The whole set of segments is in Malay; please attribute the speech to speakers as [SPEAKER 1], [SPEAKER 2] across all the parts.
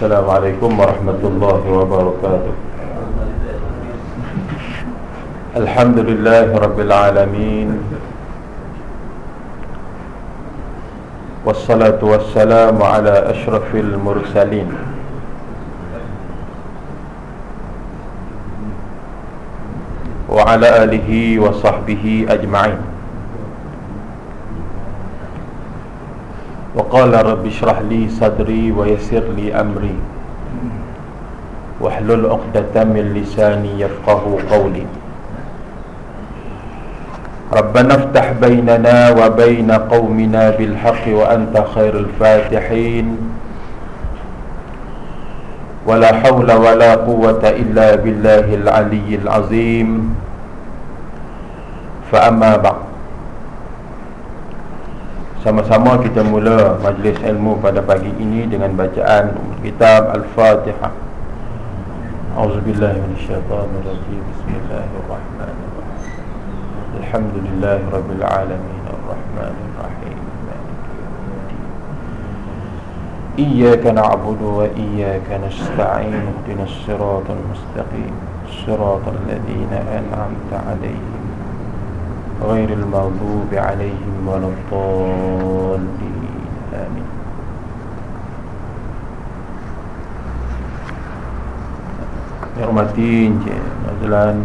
[SPEAKER 1] السلام عليكم ورحمة الله وبركاته. الحمد لله رب العالمين. والصلاة والسلام على أشرف المرسلين. وعلى آله وصحبه أجمعين. وقال رب اشرح لي صدري ويسر لي أمري. واحلل عقدة من لساني يفقه قولي. ربنا افتح بيننا وبين قومنا بالحق وأنت خير الفاتحين. ولا حول ولا قوة إلا بالله العلي العظيم. فأما بعد. Sama-sama kita mula majlis ilmu pada pagi ini dengan bacaan kitab Al-Fatihah. Auzubillahi minasyaitonirrajim. Bismillahirrahmanirrahim. Alhamdulillahi rabbil alamin arrahmanir rahim. إياك نعبد وإياك نستعين اهدنا الصراط المستقيم صراط الذين أنعمت عليهم غير المغضوب عليهم ولا الضالين آمين Yang hormati Encik Nazlan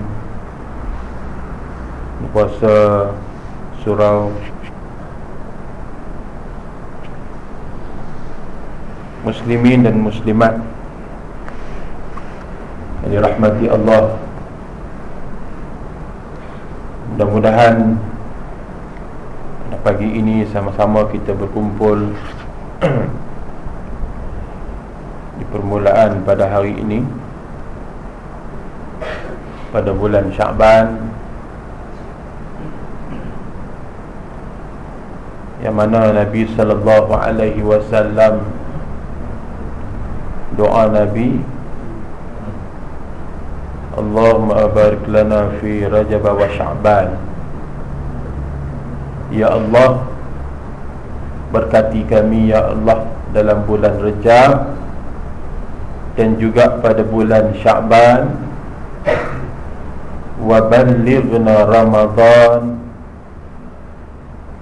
[SPEAKER 1] Puasa Surau Muslimin dan Muslimat Yang dirahmati Allah Mudah-mudahan pagi ini sama-sama kita berkumpul di permulaan pada hari ini. Pada bulan Syaban yang mana Nabi sallallahu alaihi wasallam doa Nabi Allahumma barik lana fi Rajab wa Sya'ban. Ya Allah Berkati kami Ya Allah Dalam bulan Rejab Dan juga pada bulan Sya'ban. Waballighna Ramadan.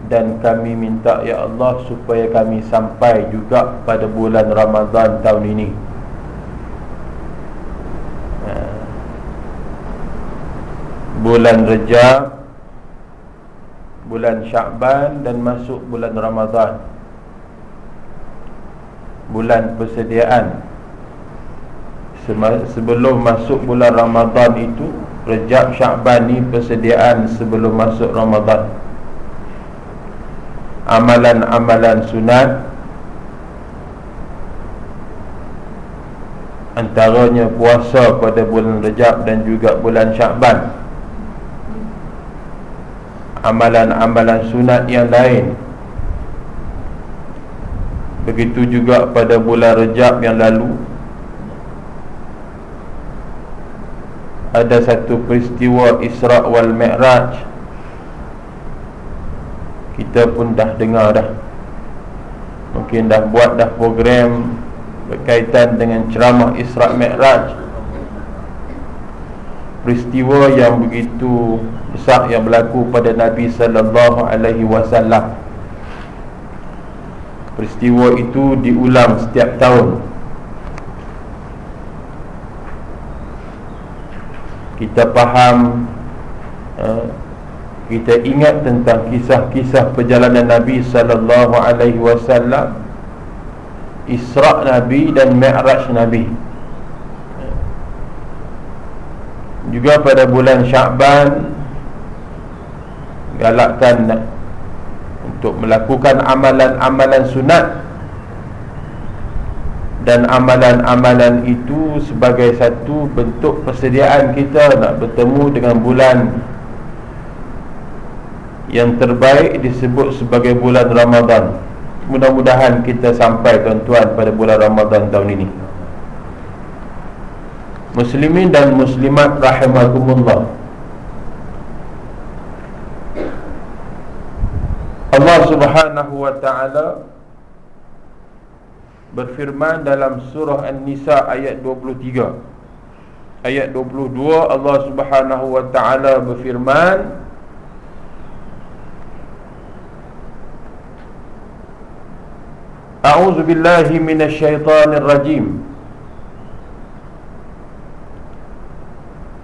[SPEAKER 1] Dan kami minta Ya Allah Supaya kami sampai juga pada bulan Ramadan tahun ini bulan Rejab bulan Syakban dan masuk bulan Ramadan. Bulan persediaan. Sebelum masuk bulan Ramadan itu Rejab Syakban ni persediaan sebelum masuk Ramadan. Amalan-amalan sunat antaranya puasa pada bulan Rejab dan juga bulan Syakban amalan-amalan sunat yang lain. Begitu juga pada bulan Rejab yang lalu. Ada satu peristiwa Isra' wal Mi'raj. Kita pun dah dengar dah. Mungkin dah buat dah program Berkaitan dengan ceramah Isra' Mi'raj peristiwa yang begitu besar yang berlaku pada Nabi sallallahu alaihi wasallam. Peristiwa itu diulang setiap tahun. Kita faham eh, kita ingat tentang kisah-kisah perjalanan Nabi sallallahu alaihi wasallam Isra' Nabi dan Mi'raj Nabi juga pada bulan Syakban galakkan untuk melakukan amalan-amalan sunat dan amalan-amalan itu sebagai satu bentuk persediaan kita nak bertemu dengan bulan yang terbaik disebut sebagai bulan Ramadan. Mudah-mudahan kita sampai tuan-tuan pada bulan Ramadan tahun ini. Muslimin dan muslimat rahimakumullah. Allah subhanahu wa ta'ala berfirman dalam surah An-Nisa ayat 23 ayat 22 Allah Subhanahu wa taala berfirman A'udzu billahi minasy syaithanir rajim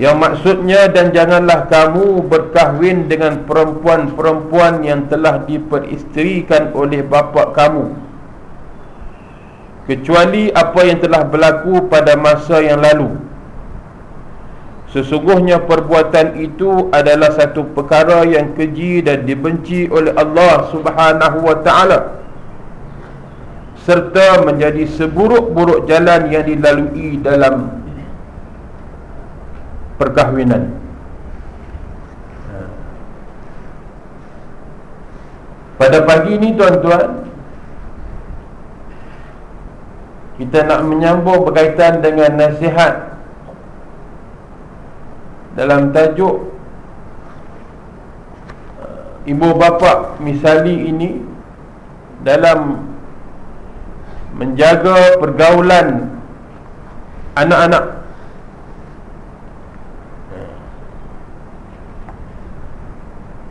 [SPEAKER 1] Yang maksudnya dan janganlah kamu berkahwin dengan perempuan-perempuan yang telah diperisterikan oleh bapa kamu. Kecuali apa yang telah berlaku pada masa yang lalu. Sesungguhnya perbuatan itu adalah satu perkara yang keji dan dibenci oleh Allah Subhanahu wa taala serta menjadi seburuk-buruk jalan yang dilalui dalam perkahwinan. Pada pagi ini tuan-tuan kita nak menyambung berkaitan dengan nasihat dalam tajuk uh, ibu bapa misali ini dalam menjaga pergaulan anak-anak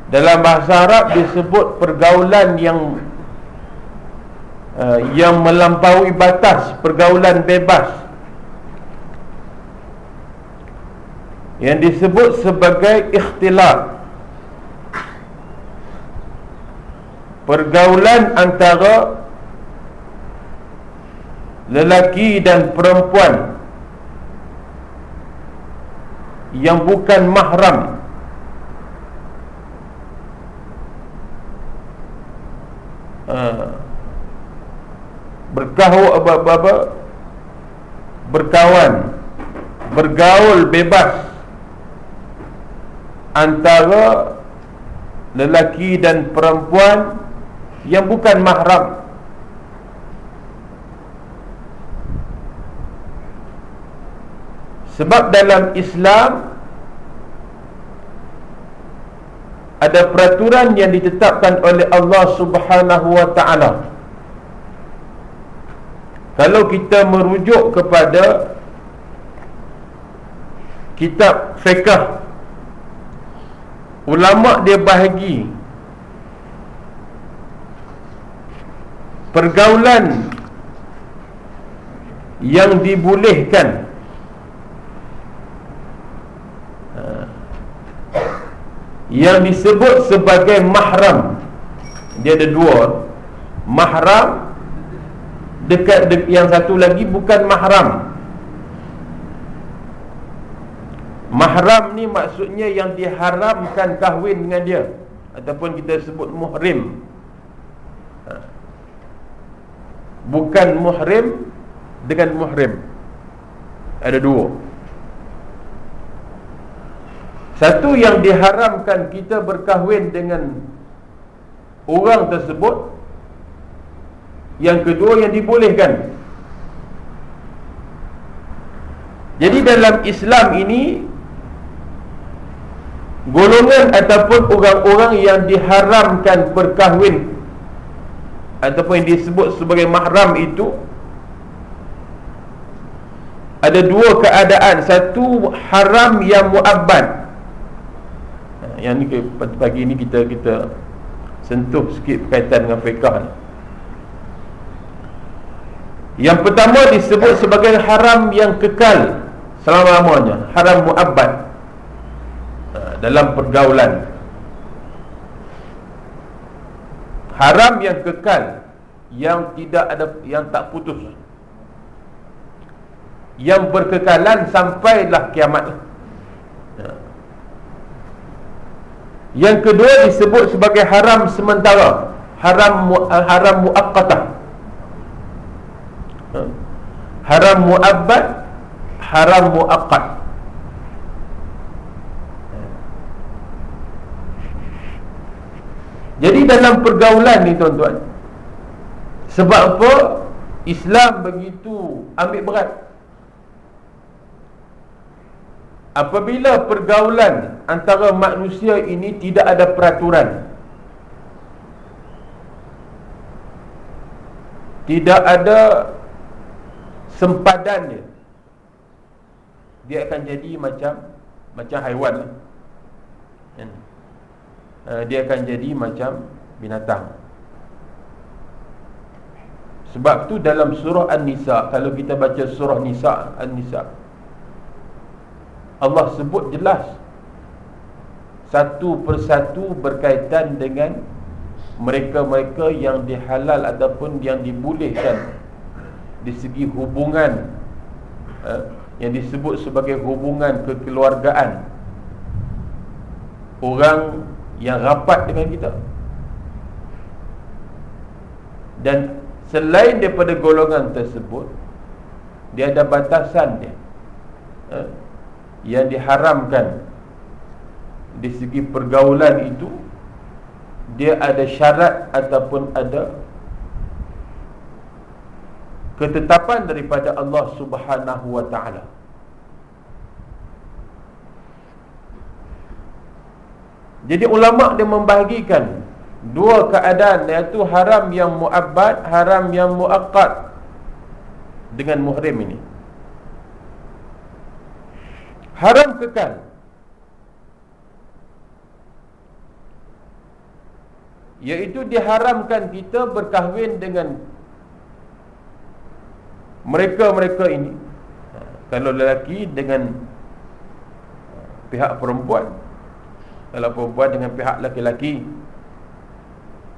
[SPEAKER 1] dalam bahasa Arab disebut pergaulan yang uh, yang melampaui batas pergaulan bebas. Yang disebut sebagai ikhtilaf. Pergaulan antara lelaki dan perempuan yang bukan mahram uh, berkawan berkawan bergaul bebas antara lelaki dan perempuan yang bukan mahram. Sebab dalam Islam ada peraturan yang ditetapkan oleh Allah Subhanahu wa taala kalau kita merujuk kepada kitab fiqh Ulama dia bahagi Pergaulan Yang dibolehkan. Ha. Yang disebut sebagai mahram. Dia ada dua. Mahram Dekat yang satu lagi bukan mahram. Mahram ni maksudnya yang diharamkan kahwin dengan dia. Ataupun kita sebut muhrim. Ha. Bukan muhrim dengan muhrim. Ada dua. Satu yang diharamkan kita berkahwin dengan Orang tersebut Yang kedua yang dibolehkan. Jadi dalam Islam ini golongan ataupun orang-orang yang diharamkan berkahwin ataupun yang disebut sebagai mahram itu ada dua keadaan. Satu haram yang muabbad ha, yang ni pagi ni kita kita sentuh sikit berkaitan dengan fiqah ni yang pertama disebut sebagai haram yang kekal. Selama-lamanya haram muabbad. Dalam pergaulan. Haram yang kekal. Yang tidak ada yang tak putus. Yang berkekalan sampailah kiamat. Ya. yang kedua disebut sebagai haram sementara. Haram haram muaqqatah. Ha. Haram mu'abbad Haram mu'aqad ha. Jadi dalam pergaulan ni tuan-tuan Sebab apa Islam begitu ambil berat? Apabila pergaulan antara manusia ini tidak ada peraturan Tidak ada sempadan dia Dia akan jadi macam Macam haiwan lah. Kan? uh, Dia akan jadi macam binatang. Sebab tu dalam surah An-Nisa Kalau kita baca surah Nisa An-Nisa Allah sebut jelas Satu persatu berkaitan dengan Mereka-mereka yang dihalal Ataupun yang dibolehkan Di segi hubungan eh, Yang disebut sebagai hubungan kekeluargaan. Orang yang rapat dengan kita. Dan Selain daripada golongan tersebut Dia ada batasan dia eh, Yang diharamkan. Di segi pergaulan itu Dia ada syarat Ataupun ada Ketetapan daripada Allah subhanahu wa ta'ala Jadi ulama' dia membahagikan Dua keadaan iaitu haram yang muabbad, haram yang muakkad dengan muhrim ini. Haram kekal. Iaitu diharamkan kita berkahwin dengan mereka-mereka ini. Kalau lelaki dengan pihak perempuan, kalau perempuan dengan pihak lelaki-lelaki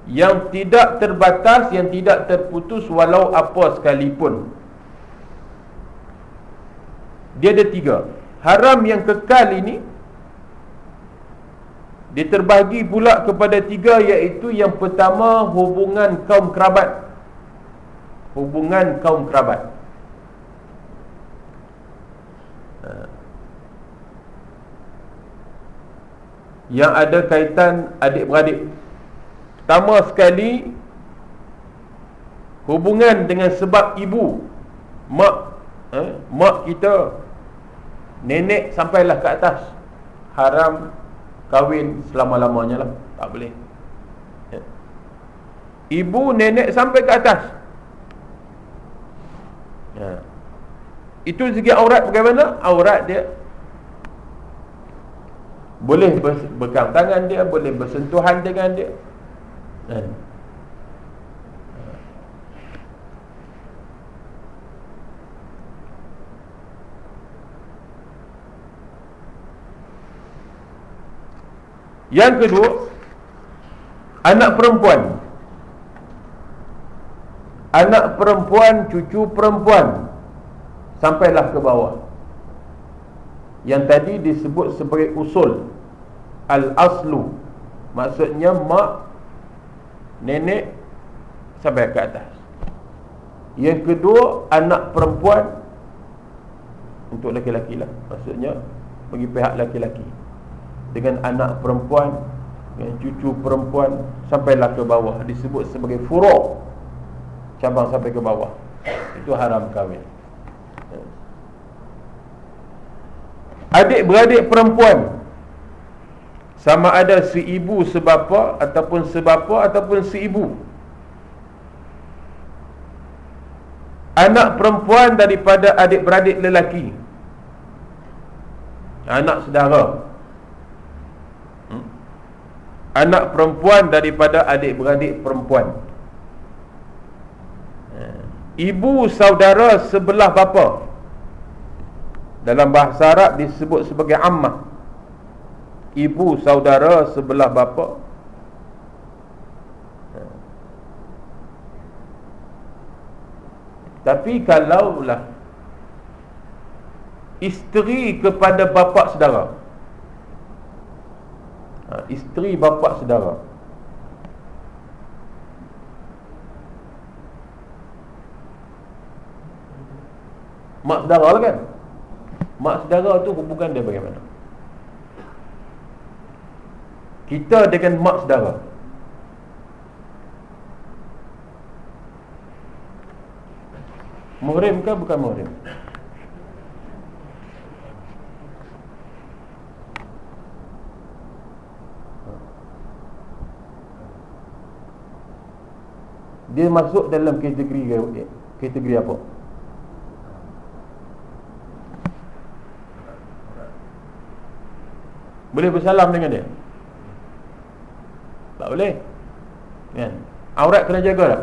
[SPEAKER 1] yang tidak terbatas yang tidak terputus walau apa sekalipun dia ada tiga haram yang kekal ini dia terbagi pula kepada tiga iaitu yang pertama hubungan kaum kerabat hubungan kaum kerabat. Ha. yang ada kaitan adik-beradik. Pertama sekali Hubungan dengan sebab ibu. Mak eh, Mak kita Nenek sampailah ke atas. Haram Kahwin selama-lamanya lah. Tak boleh. Ya. Ibu nenek sampai ke atas ya. Itu segi aurat bagaimana? Aurat dia Boleh berpegang tangan dia Boleh bersentuhan dengan dia kan Yang kedua Anak perempuan Anak perempuan Cucu perempuan Sampailah ke bawah Yang tadi disebut sebagai usul Al-aslu Maksudnya mak nenek sampai ke atas. Yang kedua anak perempuan untuk laki-laki lah. Maksudnya bagi pihak laki-laki. Dengan anak perempuan dengan cucu perempuan sampailah ke bawah disebut sebagai furu' cabang sampai ke bawah. Itu haram kahwin. Adik-beradik perempuan sama ada si ibu sebapa ataupun sebapa ataupun si ibu anak perempuan daripada adik-beradik lelaki anak saudara hmm? anak perempuan daripada adik-beradik perempuan ibu saudara sebelah bapa. Dalam bahasa Arab disebut sebagai ammah ibu saudara sebelah bapa. Tapi kalaulah isteri kepada bapa saudara. Ha, isteri bapa saudara Mak saudara lah kan? Mak saudara tu hubungan dia bagaimana. Kita dengan mak saudara Muhrim ke bukan muhrim? Dia masuk dalam kategori kategori apa? Boleh bersalam dengan dia? Tak boleh. Kan? Aurat kena jaga tak?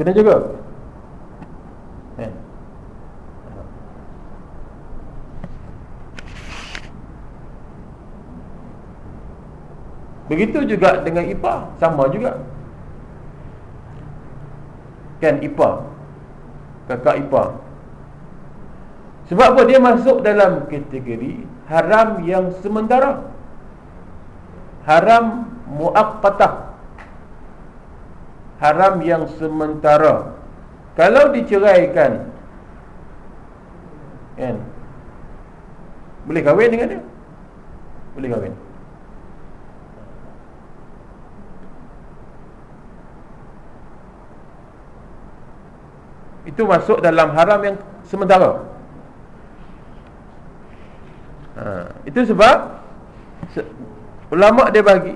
[SPEAKER 1] Kena jaga. Kan? Begitu juga dengan ipar, sama juga. Kan ipar. Kakak ipar. Sebab apa dia masuk dalam kategori haram yang sementara. Haram muaqqatah. Haram yang sementara. Kalau diceraikan kan boleh kahwin dengan dia? Boleh kahwin. Itu masuk dalam haram yang sementara. Ha, itu sebab se, ulama dia bagi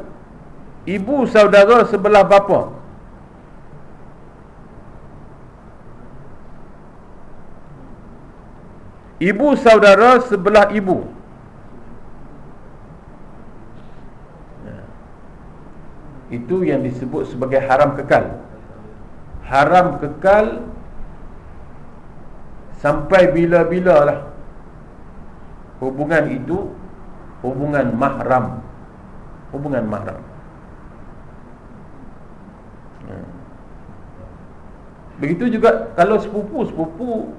[SPEAKER 1] ibu saudara sebelah bapa. Ibu saudara sebelah ibu. Ha, itu yang disebut sebagai haram kekal. Haram kekal sampai bila-bila lah hubungan itu hubungan mahram. Hubungan mahram. Hmm. begitu juga kalau sepupu sepupu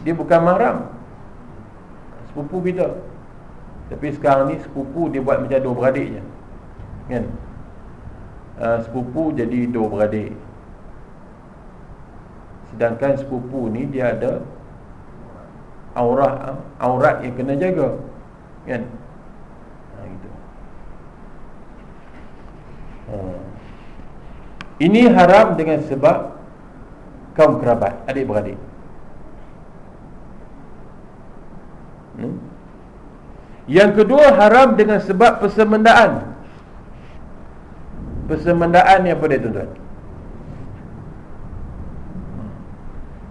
[SPEAKER 1] dia bukan mahram. Sepupu kita tapi sekarang ni sepupu dia buat macam dua beradik je kan? Uh, sepupu jadi dua beradik. Sedangkan sepupu ni dia ada aurat aurat yang kena jaga. Kan ha gitu. Ha. ini haram dengan sebab kaum kerabat adik beradik hmm? yang kedua haram dengan sebab persemendaan persemendaan ni apa dia tuan-tuan?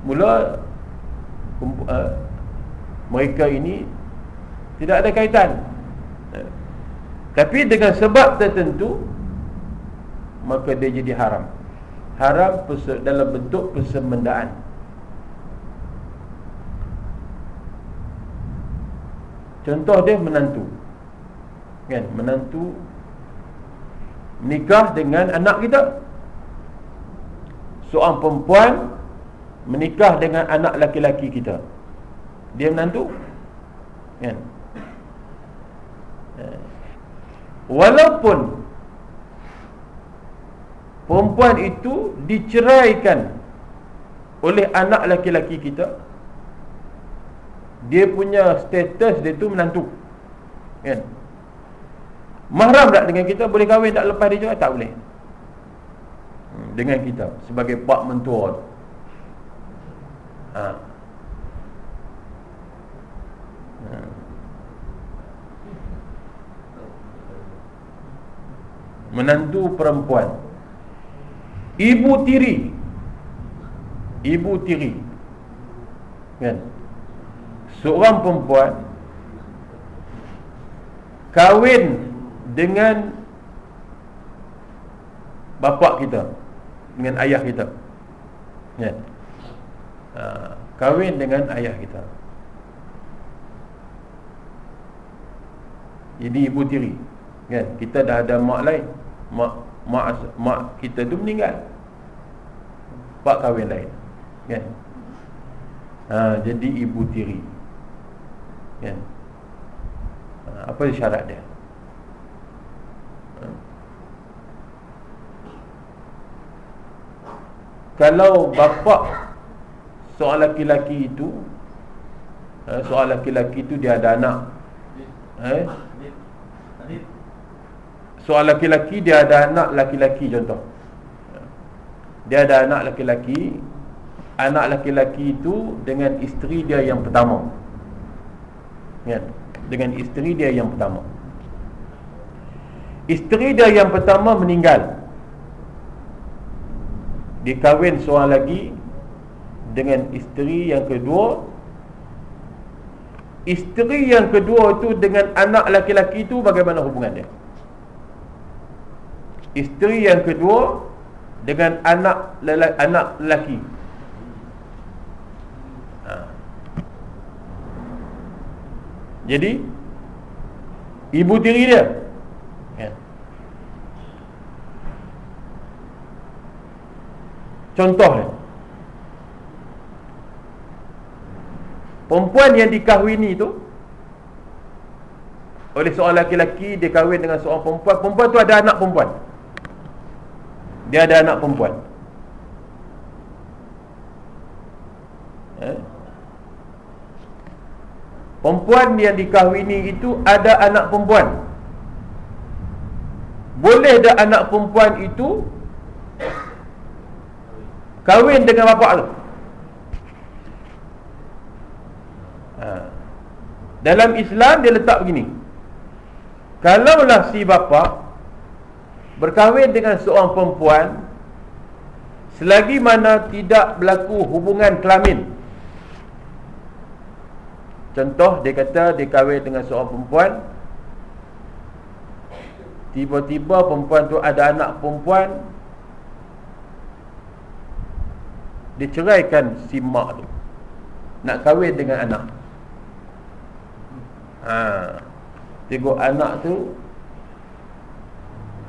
[SPEAKER 1] Mula uh, mereka ini tidak ada kaitan tapi dengan sebab tertentu maka dia jadi haram. Haram dalam bentuk persemendaan contoh dia menantu. Kan? Menantu menikah dengan anak kita. Seorang perempuan menikah dengan anak laki-laki kita. Dia menantu. Kan eh. Walaupun perempuan itu diceraikan oleh anak laki-laki kita dia punya status dia tu menantu. Kan? Mahram tak dengan kita? Boleh kahwin tak lepas dia juga tak boleh. Hmm, dengan kita sebagai pak mentua ha menantu perempuan. Ibu tiri. Ibu tiri. Kan? Seorang perempuan kahwin dengan bapa kita dengan ayah kita. Kan? Ha, kahwin dengan ayah kita. Jadi ibu tiri kan? Kita dah ada mak lain. Mak mak mak kita tu meninggal. Pak kahwin lain. Kan? Ha, jadi ibu tiri. Kan? Ha, apa syarat dia? Ha. kalau bapa seorang laki-laki itu ha, seorang laki-laki itu dia ada anak. Eh Soal laki-laki dia ada anak laki-laki contoh Dia ada anak laki-laki anak laki-laki itu dengan isteri dia yang pertama. Ya, dengan isteri dia yang pertama. Isteri dia yang pertama meninggal. Dikahwin seorang lagi dengan isteri yang kedua. Isteri yang kedua itu dengan anak laki-laki itu bagaimana hubungan dia? Isteri yang kedua dengan anak lelaki, anak lelaki. Jadi Ibu tiri dia. Ya. Contoh dia Perempuan yang dikahwini tu Oleh seorang laki-laki Dia kahwin dengan seorang perempuan. Perempuan tu ada anak perempuan Dia ada anak perempuan. Eh? Perempuan yang dikahwini itu ada anak perempuan. Boleh tak anak perempuan itu Kahwin dengan bapak tu? Ha. Dalam Islam dia letak begini. Kalaulah si bapa Berkahwin dengan seorang perempuan Selagi mana tidak berlaku hubungan kelamin Contoh dia kata dia kahwin dengan seorang perempuan Tiba-tiba perempuan tu ada anak perempuan Dia ceraikan si mak tu Nak kahwin dengan anak ha. Tengok anak tu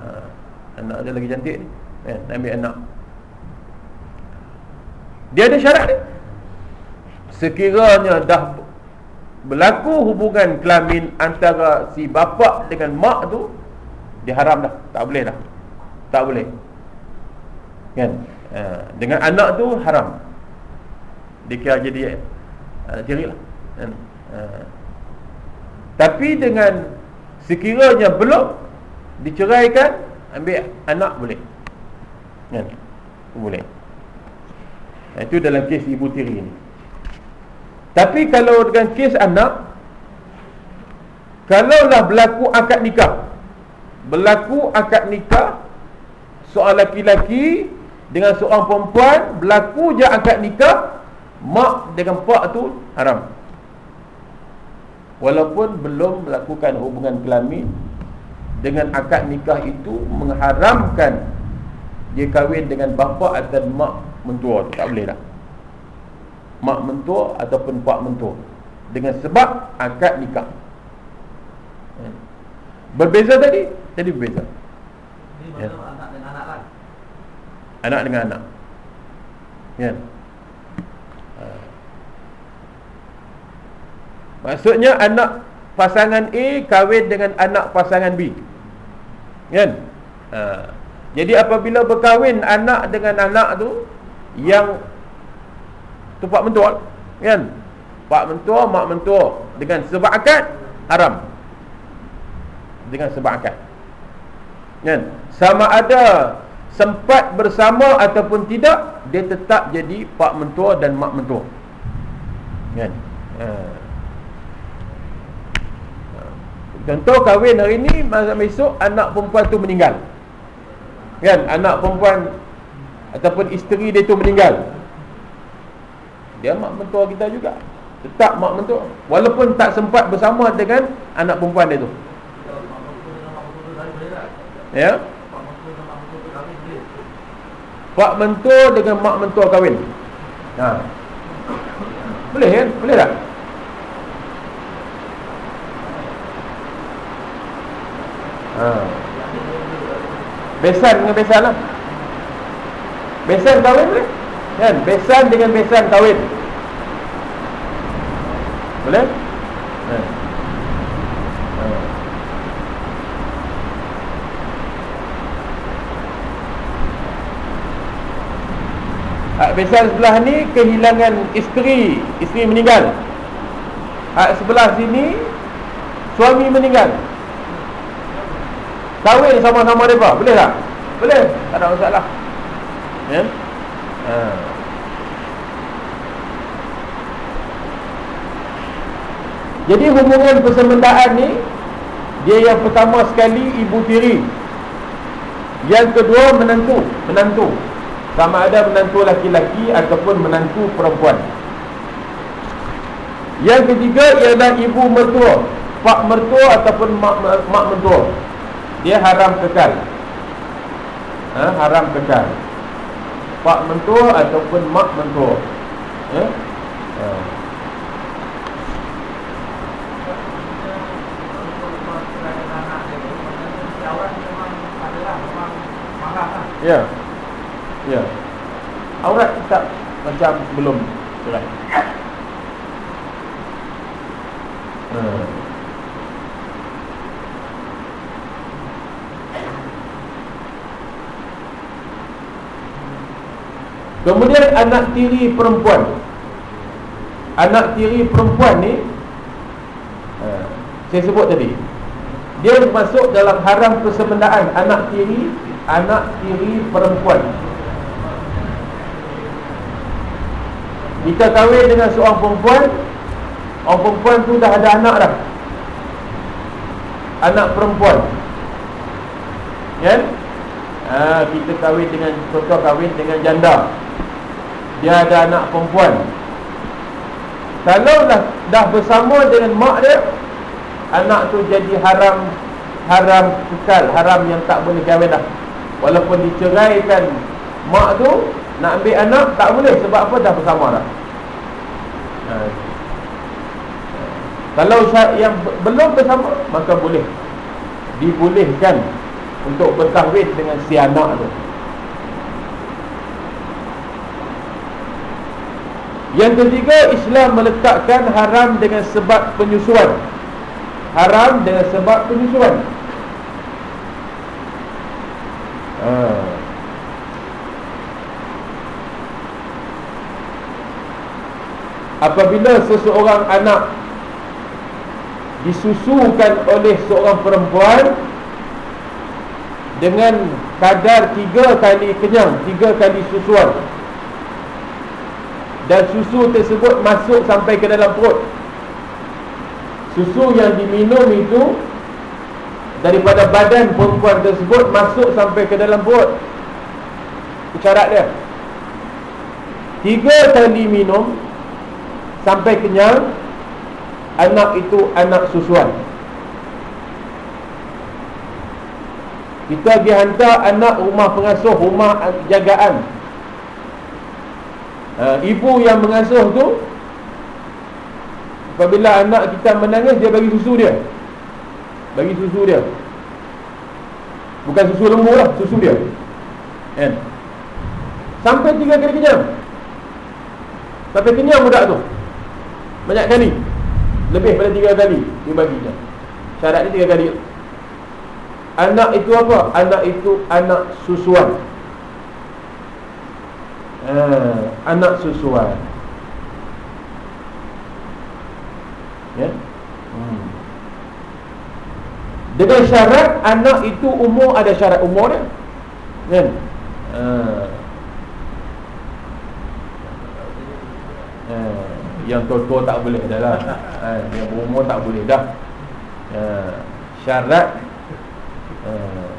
[SPEAKER 1] ha. Anak dia lagi cantik ni. Eh, Nak ambil anak. Dia ada syarat ni Sekiranya dah berlaku hubungan kelamin antara si bapa dengan mak tu dia haram dah. Tak boleh dah. Tak boleh. Kan? Ha, dengan anak tu haram. Dia kira jadi tiri lah. Kan? Ha. tapi dengan sekiranya belum diceraikan ambil anak boleh. Kan? Boleh. Itu dalam kes ibu tiri ni tapi kalau dengan kes anak Kalaulah berlaku akad nikah Berlaku akad nikah Soal laki-laki Dengan seorang perempuan Berlaku je akad nikah Mak dengan pak tu haram. Walaupun belum melakukan hubungan kelamin Dengan akad nikah itu Mengharamkan Dia kahwin dengan bapa atau mak mentua. Tu Tak boleh dah. Mak mentua ataupun pak mentua. Dengan sebab akad nikah. Hmm. berbeza tadi? Jadi berbeza. Ya. anak dengan anak kan? Anak dengan anak. Ya. Ha. maksudnya anak pasangan A kahwin dengan anak pasangan B. Kan? Ha. jadi apabila berkahwin anak dengan anak tu yang Tu pak mentua Kan? Pak mentua, mak mentua Dengan sebab akad Haram. Dengan sebab akad. Kan? Sama ada Sempat bersama ataupun tidak Dia tetap jadi pak mentua dan mak mentua. Kan? Ha. Contoh kahwin hari ni Masa besok anak perempuan tu meninggal. Kan? Anak perempuan Ataupun isteri dia tu meninggal. Dia mak mentua kita juga. Tetap mak mentua. Walaupun tak sempat bersama dengan Anak perempuan dia tu. Ya? Pak mentua dengan mak mentua kahwin. Ha. Boleh kan? Boleh tak? Ha. Besan dengan besan lah Besan kahwin boleh? Kan? Besan dengan besan kahwin. Boleh? Kan? Hak besan sebelah ni kehilangan isteri, isteri meninggal. Hak sebelah sini suami meninggal. Kahwin sama nama mereka. Boleh tak? Boleh. Tak ada masalah. Ya? Yeah? Ha. Jadi hubungan persembendaan ni Dia yang pertama sekali ibu tiri. Yang kedua menantu Menantu. Sama ada menantu laki-laki Ataupun menantu perempuan. Yang ketiga ialah ibu mertua Pak mertua ataupun mak, mak mertua dia haram kekal ha, Haram kekal Pak mentua ataupun mak mentua ya? Ha. Ya. Ya. Aurat tak macam belum cerai. Hmm. Kemudian anak tiri perempuan. Anak tiri perempuan ni uh, Saya sebut tadi. Dia masuk dalam haram persebendaan Anak tiri Anak tiri perempuan. Kita kahwin dengan seorang perempuan Orang perempuan tu dah ada anak dah. Anak perempuan. Ya ha, Kita kahwin dengan Contoh kahwin dengan janda. Dia ada anak perempuan. Kalau dah, dah bersama dengan mak dia Anak tu jadi haram Haram kekal Haram yang tak boleh kahwin dah. Walaupun diceraikan Mak tu Nak ambil anak Tak boleh Sebab apa dah bersama dah. Ha. Kalau yang belum bersama Maka boleh. Dibolehkan Untuk berkahwin dengan si anak tu. Yang ketiga Islam meletakkan haram dengan sebab penyusuan. Haram dengan sebab penyusuan. Ha. Apabila seseorang anak Disusukan oleh seorang perempuan Dengan kadar tiga kali kenyang Tiga kali susuan. Dan susu tersebut masuk sampai ke dalam perut. Susu yang diminum itu daripada badan perempuan tersebut masuk sampai ke dalam perut. Itu syarat dia. Tiga kali minum sampai kenyang anak itu anak susuan kita pergi hantar anak rumah pengasuh rumah jagaan. Ha, Ibu yang mengasuh tu Apabila anak kita menangis Dia bagi susu dia. Bagi susu dia. Bukan susu lembu lah Susu dia. Kan? Sampai tiga kali kenyang. Sampai kenyang budak tu. Banyak kali. Lebih pada tiga kali Dia bagi dia. Syarat dia tiga kali Anak itu apa? Anak itu anak susuan eh, anak susuan. Ya. Hmm. Dengan syarat anak itu umur ada syarat umur dia. Kan? Uh. Uh. Yang tua-tua tak boleh dah lah uh. Yang umur tak boleh dah uh. Syarat uh.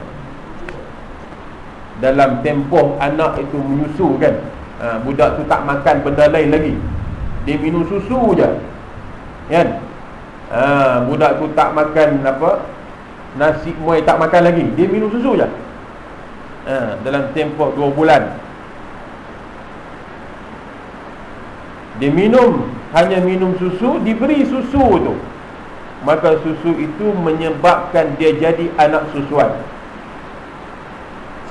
[SPEAKER 1] Dalam tempoh anak itu menyusu kan? Ha, Budak tu tak makan benda lain lagi. Dia minum susu je. Kan? Ha, Budak tu tak makan apa? Nasi muai tak makan lagi. Dia minum susu je. Ha, Dalam tempoh 2 bulan. Dia minum Hanya minum susu Diberi susu tu Maka susu itu menyebabkan dia jadi anak susuan.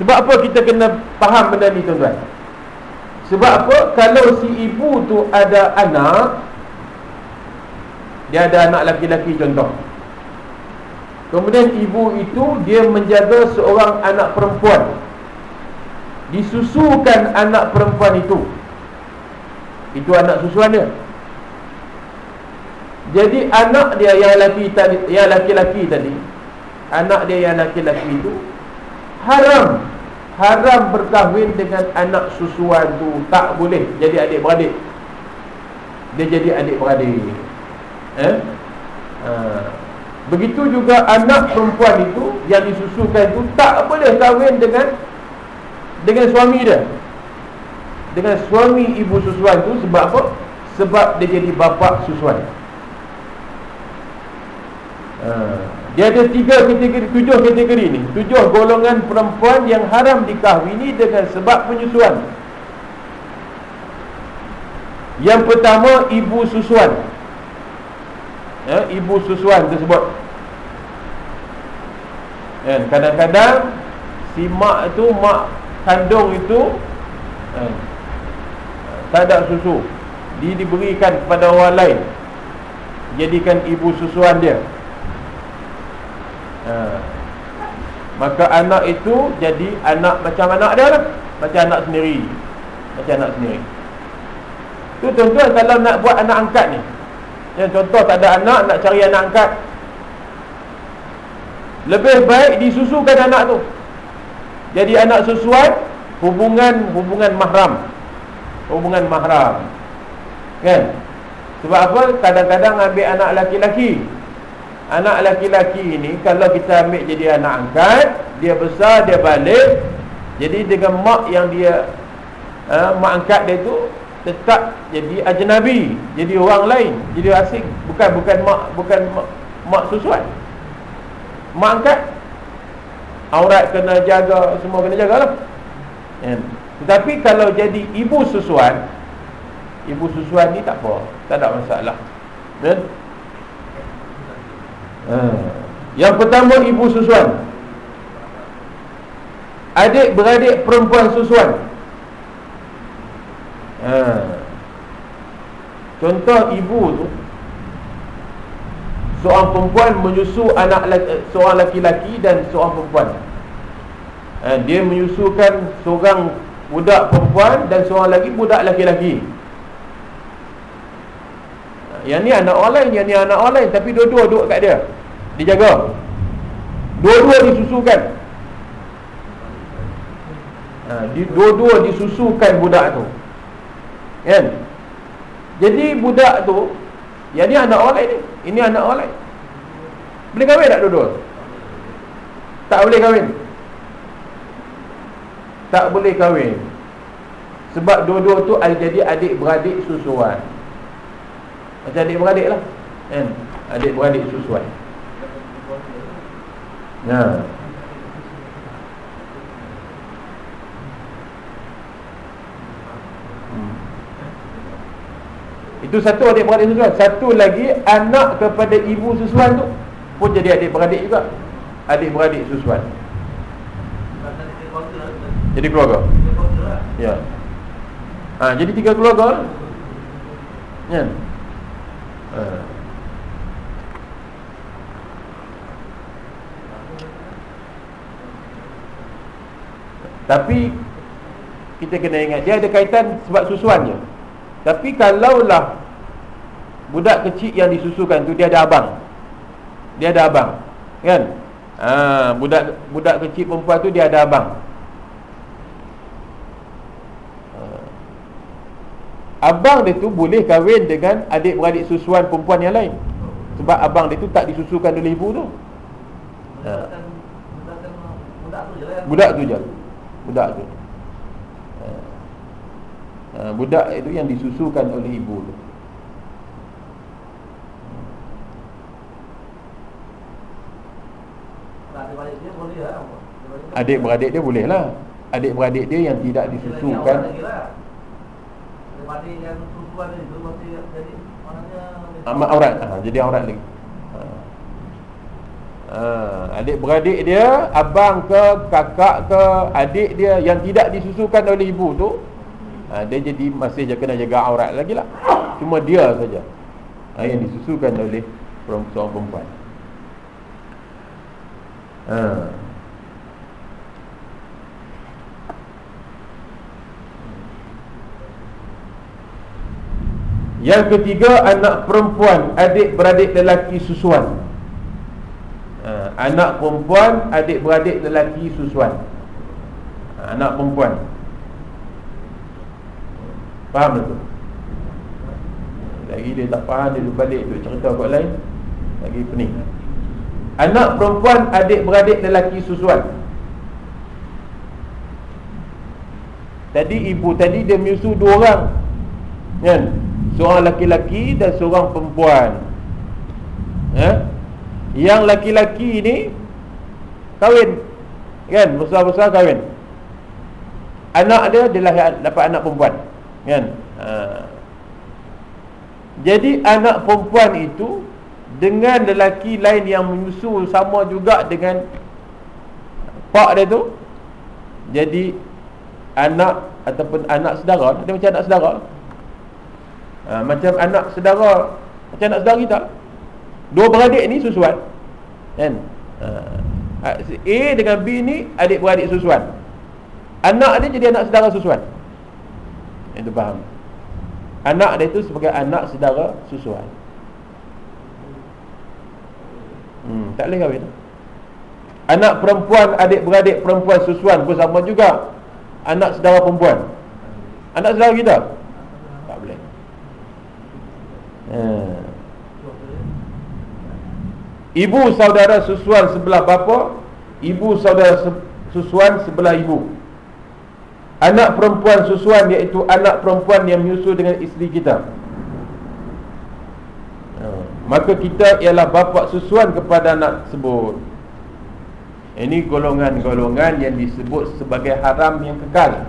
[SPEAKER 1] Sebab apa kita kena faham benda ni tuan-tuan? Sebab apa? Kalau si ibu tu ada anak Dia ada anak laki-laki contoh. Kemudian ibu itu Dia menjaga seorang anak perempuan. Disusukan anak perempuan itu. Itu anak susuan dia Jadi anak dia yang laki tadi, yang laki-laki tadi Anak dia yang laki-laki itu Haram. Haram berkahwin dengan anak susuan tu. Tak boleh jadi adik-beradik dia jadi adik-beradik eh? Ha. Begitu juga anak perempuan itu Yang disusukan itu Tak boleh kahwin dengan Dengan suami dia. Dengan suami ibu susuan itu Sebab apa? Sebab dia jadi bapa susuan ha. Dia ada tiga kategori Tujuh kategori ni Tujuh golongan perempuan yang haram dikahwini Dengan sebab penyusuan. Yang pertama Ibu susuan. Ya, Ibu susuan tersebut. Kan kadang-kadang si mak itu mak kandung itu kan, tak ada susu. Dia diberikan kepada orang lain. Jadikan ibu susuan dia ha. maka anak itu jadi anak macam anak dia lah. Macam anak sendiri. Macam anak sendiri. Tu tuan-tuan kalau nak buat anak angkat ni. Yang contoh tak ada anak nak cari anak angkat. Lebih baik disusukan anak tu. Jadi anak sesuai Hubungan hubungan mahram. Hubungan mahram. Kan? Sebab apa? Kadang-kadang ambil anak laki-laki Anak laki-laki ini Kalau kita ambil jadi anak angkat Dia besar, dia balik. Jadi dengan mak yang dia uh, Mak angkat dia tu Tetap jadi ajnabi Jadi orang lain. Jadi asing. Bukan bukan mak Bukan mak, mak susuan. Mak angkat. Aurat kena jaga semua kena jagalah ya. tetapi kalau jadi ibu susuan ibu susuan ni tak apa tak ada masalah. Ya. Ha. yang pertama ibu susuan adik beradik perempuan susuan ha. contoh ibu tu seorang perempuan menyusu anak laki, seorang laki-laki dan seorang perempuan. Eh, dia menyusukan seorang budak perempuan dan seorang lagi budak laki-laki. Yang ni anak orang lain, yang ni anak orang lain tapi dua-dua duduk kat dia. Dijaga. Dua-dua disusukan. Ha, dua-dua disusukan budak tu. Kan? Jadi budak tu yang ni anak orang lain ni. Ini anak orang lain Boleh kahwin tak dua-dua? Tak boleh kahwin Tak boleh kahwin Sebab dua-dua tu jadi adik-beradik susuan Macam adik-beradik lah kan? Adik-beradik susuan Ya. Itu satu adik-beradik susuan Satu lagi anak kepada ibu susuan tu Pun jadi adik-beradik juga. Adik-beradik susuan Jadi keluarga? Ya. Ha, Jadi tiga keluarga? Ya. Ha. Tapi Kita kena ingat Dia ada kaitan sebab susuannya. Tapi kalaulah Budak kecil yang disusukan tu Dia ada abang. Dia ada abang Kan? Ha, Budak budak kecil perempuan tu Dia ada abang. Ha. Abang dia tu boleh kahwin dengan Adik-beradik susuan perempuan yang lain. Sebab abang dia tu tak disusukan oleh ibu tu. Ha. Budak tu je Budak tu. Ha, Budak itu yang disusukan oleh ibu tu. Adik-beradik dia boleh lah Adik-beradik dia yang tidak disusukan. Amat aurat. Ha, Jadi aurat lagi ha. Adik-beradik dia Abang ke kakak ke Adik dia yang tidak disusukan oleh ibu tu ha, Dia jadi masih kena jaga aurat lagi lah Cuma dia saja ha, Yang disusukan oleh seorang perempuan ha. Yang ketiga Anak perempuan Adik-beradik lelaki susuan ha, Anak perempuan Adik-beradik lelaki susuan. Ha, Anak perempuan. Faham tak tu? Lagi dia tak faham Dia balik Dia cerita kat lain Lagi pening. Anak perempuan adik-beradik lelaki susuan. Tadi ibu tadi dia menyusu dua orang. Kan? Seorang laki-laki dan seorang perempuan. Ya Yang laki-laki ni Kahwin Kan? Besar-besar kahwin. Anak dia dia lahir dapat anak perempuan Kan? Ha. Jadi anak perempuan itu Dengan lelaki lain yang menyusul Sama juga dengan Pak dia tu Jadi Anak Ataupun anak sedara Dia macam anak sedara ha, Macam anak sedara Macam anak sedara kita Dua beradik ni susuan Kan? Ha. A dengan B ni Adik-beradik susuan. Anak dia jadi anak sedara susuan. Itu faham? Anak dia tu sebagai anak saudara susuan. Hmm, Tak boleh kahwin. Anak perempuan, adik-beradik perempuan susuan pun sama juga. Anak saudara perempuan. Anak saudara kita Tak boleh hmm. Ibu saudara susuan sebelah bapa Ibu saudara susuan sebelah ibu. Anak perempuan susuan iaitu anak perempuan yang menyusu dengan isteri kita. Ha, Maka kita ialah bapa susuan kepada anak tersebut. Ini golongan-golongan yang disebut sebagai haram yang kekal.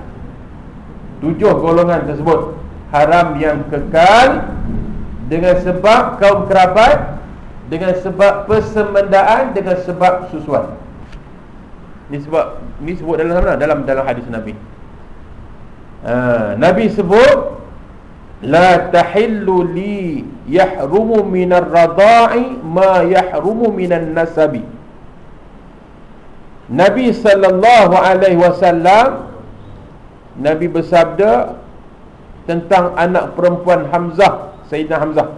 [SPEAKER 1] Tujuh golongan tersebut. Haram yang kekal Dengan sebab kaum kerabat Dengan sebab persemendaan Dengan sebab susuan Ini sebab Ini sebut dalam mana? Dalam dalam hadis Nabi ha, Nabi sebut La tahillu li yahrumu minar radha'i ma yahrumu minan nasabi Nabi sallallahu alaihi wasallam Nabi bersabda tentang anak perempuan Hamzah, Sayyidina Hamzah.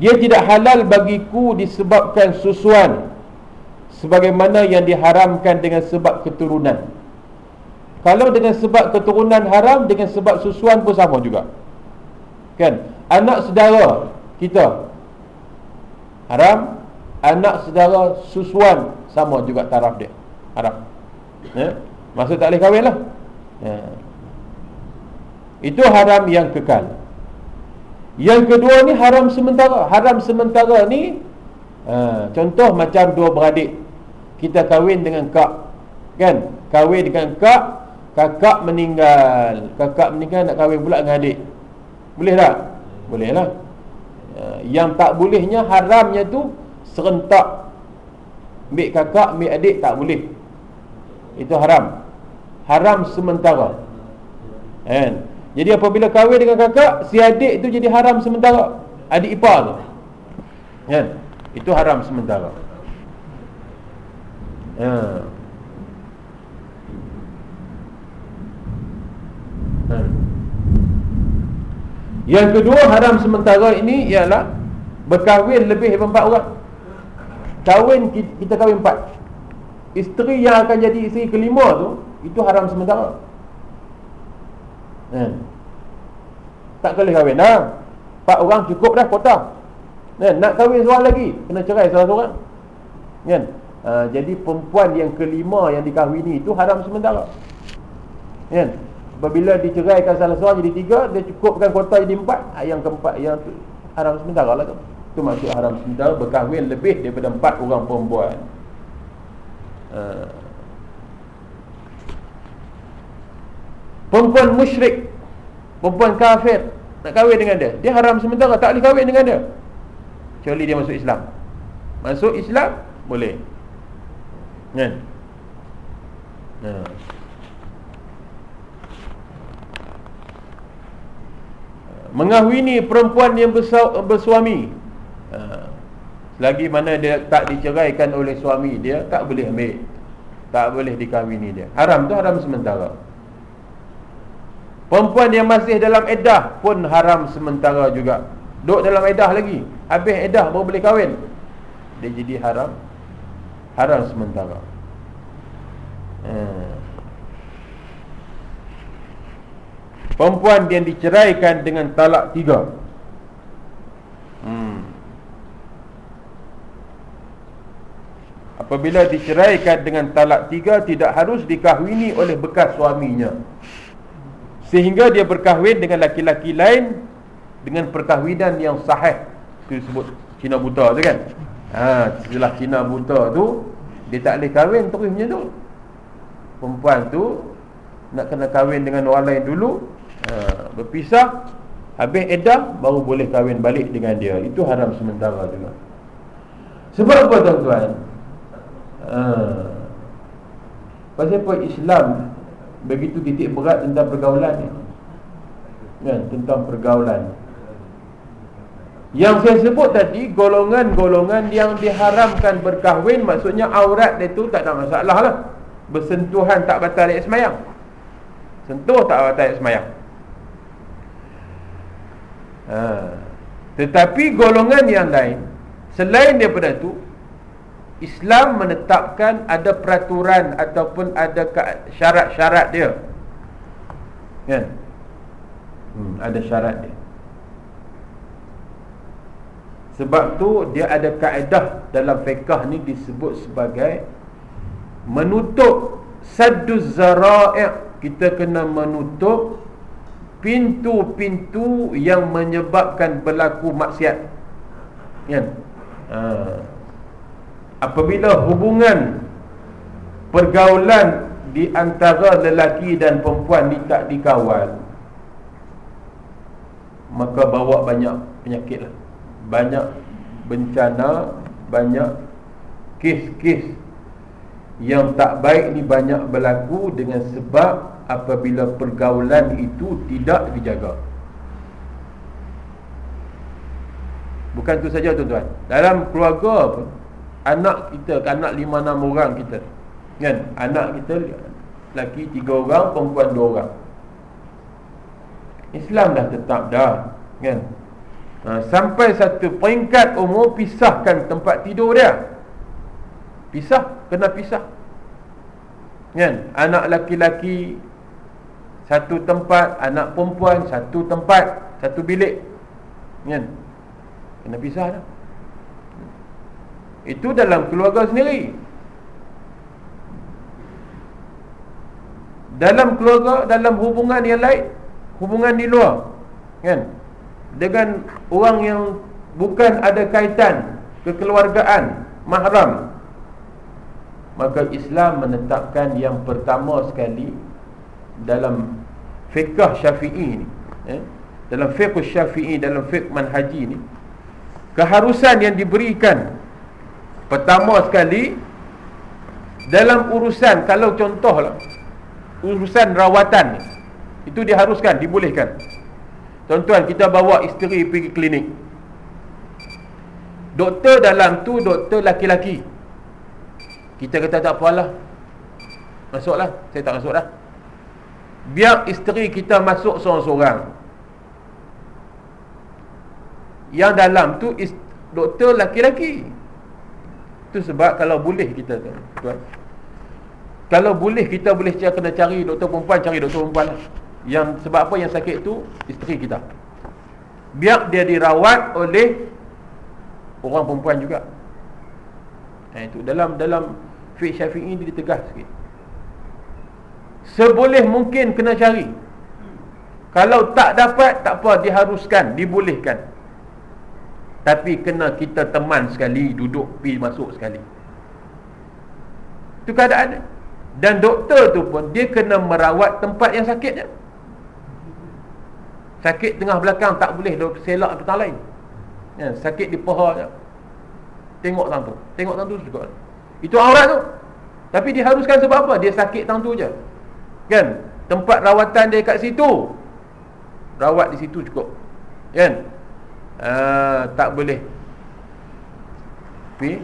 [SPEAKER 1] Dia tidak halal bagiku disebabkan susuan sebagaimana yang diharamkan dengan sebab keturunan. Kalau dengan sebab keturunan haram Dengan sebab susuan pun sama juga Kan Anak saudara kita Haram Anak saudara susuan Sama juga taraf dia Haram ya? Maksud tak boleh kahwin lah ya. Itu haram yang kekal Yang kedua ni haram sementara Haram sementara ni ha, Contoh macam dua beradik. Kita kahwin dengan kak Kan? Kahwin dengan kak Kakak meninggal. Kakak meninggal nak kahwin pula dengan adik. Boleh tak? Boleh lah. Ya, Yang tak bolehnya haramnya tu Serentak. Ambil kakak, ambil adik tak boleh. Itu haram. Haram sementara. Kan? Jadi apabila kahwin dengan kakak Si adik tu jadi haram sementara Adik ipar tu kan? Itu haram sementara Ya Yang kedua haram sementara ini ialah berkahwin lebih daripada empat orang. Kahwin kita kahwin empat. Isteri yang akan jadi isteri kelima tu itu haram sementara. Kan? Tak boleh kahwin dah. Empat orang cukup dah kota. Kan? Nak kahwin seorang lagi kena cerai salah seorang. Kan? Ha, jadi perempuan yang kelima yang dikahwini itu haram sementara. Kan? Apabila diceraikan salah seorang jadi tiga Dia cukupkan kuota jadi empat ah, Yang keempat yang tu haram sementara lah tu Itu maksud haram sementara Berkahwin lebih daripada empat orang perempuan uh. Perempuan musyrik Perempuan kafir Nak kahwin dengan dia. Dia haram sementara Tak boleh kahwin dengan dia. Kecuali dia masuk Islam. Masuk Islam Boleh. Kan? Nah. Mengahwini perempuan yang bersuami. Ha. Selagi mana dia tak diceraikan oleh suami dia Tak boleh ambil. Tak boleh dikahwini dia. Haram tu haram sementara Perempuan yang masih dalam edah pun haram sementara juga. Duduk dalam edah lagi. Habis edah baru boleh kahwin. Dia jadi haram. Haram sementara. Hmm Perempuan yang diceraikan dengan talak tiga. Hmm. apabila diceraikan dengan talak tiga tidak harus dikahwini oleh bekas suaminya sehingga dia berkahwin dengan laki-laki lain dengan perkahwinan yang sahih. Itu disebut Cina buta tu kan? Ha, setelah Cina buta tu dia tak boleh kahwin terus macam tu. Perempuan tu nak kena kahwin dengan orang lain dulu ha, berpisah habis edah baru boleh kahwin balik dengan dia. Itu haram sementara juga. Sebab apa tuan-tuan? Ha, pasal apa? Islam begitu titik berat tentang pergaulan ni. Kan? Tentang pergaulan. Yang saya sebut tadi golongan-golongan yang diharamkan berkahwin maksudnya aurat dia tu tak ada masalah lah. Bersentuhan tak batal ayat semayang. Sentuh tak batal ayat semayang. Ha. tetapi golongan yang lain selain daripada tu Islam menetapkan ada peraturan ataupun ada syarat-syarat dia. Kan? Hmm, ada syarat dia. Sebab tu dia ada kaedah dalam fiqh ni disebut sebagai menutup sadduz zara'i' kita kena menutup pintu-pintu yang menyebabkan berlaku maksiat. Kan? Ha apabila hubungan pergaulan di antara lelaki dan perempuan ni tak dikawal maka bawa banyak penyakit lah. Banyak bencana banyak kes-kes yang tak baik ni banyak berlaku dengan sebab apabila pergaulan itu tidak dijaga. Bukan tu saja tuan-tuan. Dalam keluarga pun anak kita anak lima enam orang kita. Kan? Anak kita laki tiga orang perempuan dua orang. Islam dah tetap dah kan? Ha, sampai satu peringkat umur pisahkan tempat tidur dia. Pisah kena pisah. Kan? Anak laki-laki satu tempat. Anak perempuan satu tempat. Satu bilik. Kan? Kena pisah dah itu dalam keluarga sendiri Dalam keluarga Dalam hubungan yang lain Hubungan di luar kan? Dengan orang yang Bukan ada kaitan Kekeluargaan Mahram Maka Islam menetapkan Yang pertama sekali Dalam Fiqah syafi'i ni eh? Dalam fiqh syafi'i Dalam fiqh manhaji ni Keharusan yang diberikan Pertama sekali Dalam urusan Kalau contohlah Urusan rawatan Itu diharuskan, dibolehkan. Tuan-tuan kita bawa isteri pergi klinik. Doktor dalam tu doktor laki-laki. Kita kata tak apalah Masuklah, saya tak masuk dah. Biar isteri kita masuk seorang-seorang. Yang dalam tu doktor laki-laki itu sebab kalau boleh kita tuan. Kalau boleh kita boleh kena cari doktor perempuan cari doktor perempuan lah. Yang sebab apa yang sakit tu isteri kita. Biar dia dirawat oleh orang perempuan juga. Nah, itu dalam dalam fiqh Syafi'i ini ditegas sikit. Seboleh mungkin kena cari. Kalau tak dapat tak apa diharuskan, dibolehkan. Tapi kena kita teman sekali Duduk pi masuk sekali. Itu keadaan Dan doktor tu pun Dia kena merawat tempat yang sakitnya. Sakit tengah belakang Tak boleh selak tempat lain. Ya, Sakit di paha Tengok tang tu. Tengok tang tu juga. Itu aurat tu. Tapi diharuskan sebab apa? Dia sakit tang tu je. Kan? Tempat rawatan dia kat situ. Rawat di situ cukup. Kan Ah, tak boleh. Tapi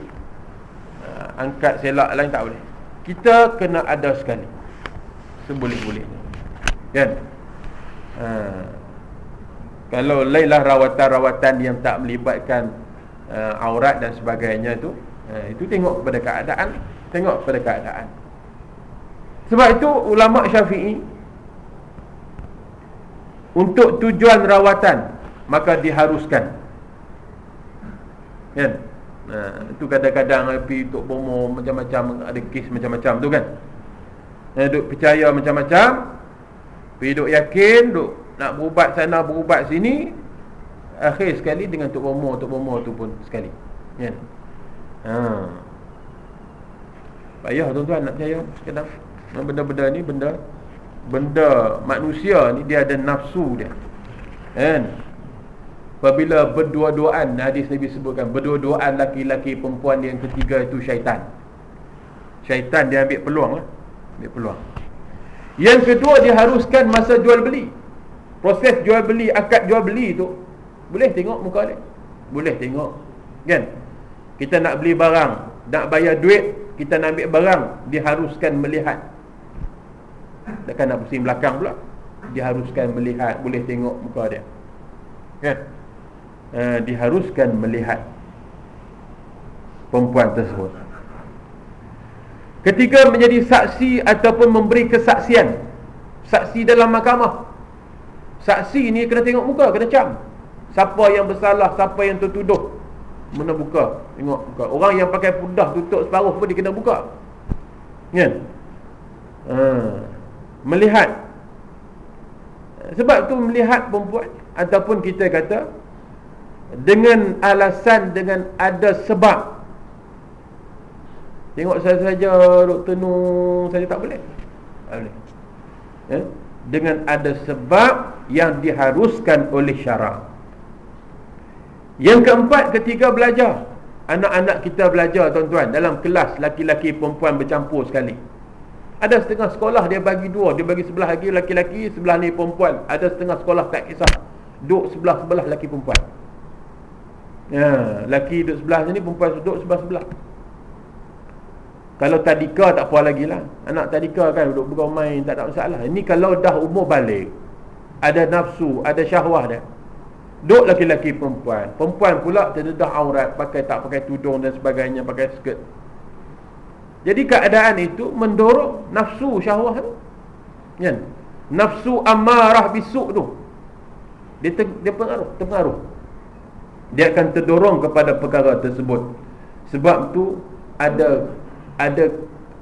[SPEAKER 1] uh, Angkat selak lain tak boleh. Kita kena ada sekali. Seboleh-boleh Kan? Uh, Kalau lainlah rawatan-rawatan Yang tak melibatkan uh, Aurat dan sebagainya tu uh, Itu tengok kepada keadaan Tengok kepada keadaan. Sebab itu ulama syafi'i Untuk tujuan rawatan maka diharuskan kan Ha, itu kadang-kadang pergi untuk bomo macam-macam ada kes macam-macam tu kan. Ha, duk percaya macam-macam. Pergi duk yakin, duk nak berubat sana, berubat sini. Akhir sekali dengan tok bomo, tok bomo tu pun sekali. Kan? Ha. Payah tuan-tuan nak percaya kadang. Benda-benda ni benda benda manusia ni dia ada nafsu dia. Kan? Apabila berdua-duaan Hadis Nabi sebutkan Berdua-duaan laki-laki perempuan yang ketiga itu syaitan. Syaitan dia ambil peluang lah. Ambil peluang. Yang kedua diharuskan masa jual beli. Proses jual beli, akad jual beli tu Boleh tengok muka dia. Boleh tengok. Kan? Kita nak beli barang Nak bayar duit Kita nak ambil barang Diharuskan melihat. Takkan nak pusing belakang pula. Diharuskan melihat Boleh tengok muka dia. Kan uh, diharuskan melihat perempuan tersebut. Ketika menjadi saksi ataupun memberi kesaksian, saksi dalam mahkamah. Saksi ni kena tengok muka, kena cam. Siapa yang bersalah, siapa yang tertuduh. Mana buka, tengok muka. Orang yang pakai pudah tutup separuh pun dia kena buka. Kan? Uh, melihat sebab tu melihat perempuan ataupun kita kata dengan alasan dengan ada sebab. Tengok saya saja duk tenung saja tak boleh. Tak boleh. Ya? dengan ada sebab yang diharuskan oleh syarak yang keempat ketika belajar. Anak-anak kita belajar tuan-tuan. Dalam kelas laki-laki perempuan bercampur sekali. Ada setengah sekolah dia bagi dua. Dia bagi sebelah lagi laki-laki sebelah ni perempuan. Ada setengah sekolah tak kisah. Duduk sebelah-sebelah laki perempuan Ya, laki duduk sebelah sini, perempuan duduk sebelah-sebelah. Kalau tadika tak apa lagi lah. Anak tadika kan duduk main, tak ada masalah. Ini kalau dah umur balik, ada nafsu, ada syahwah dia. Duduk laki-laki perempuan. Perempuan pula terdedah aurat, pakai tak pakai tudung dan sebagainya, pakai skirt. Jadi keadaan itu mendorong nafsu syahwah tu. Kan? Nafsu amarah bisuk tu. Dia, dia pengaruh, terpengaruh dia akan terdorong kepada perkara tersebut sebab tu ada ada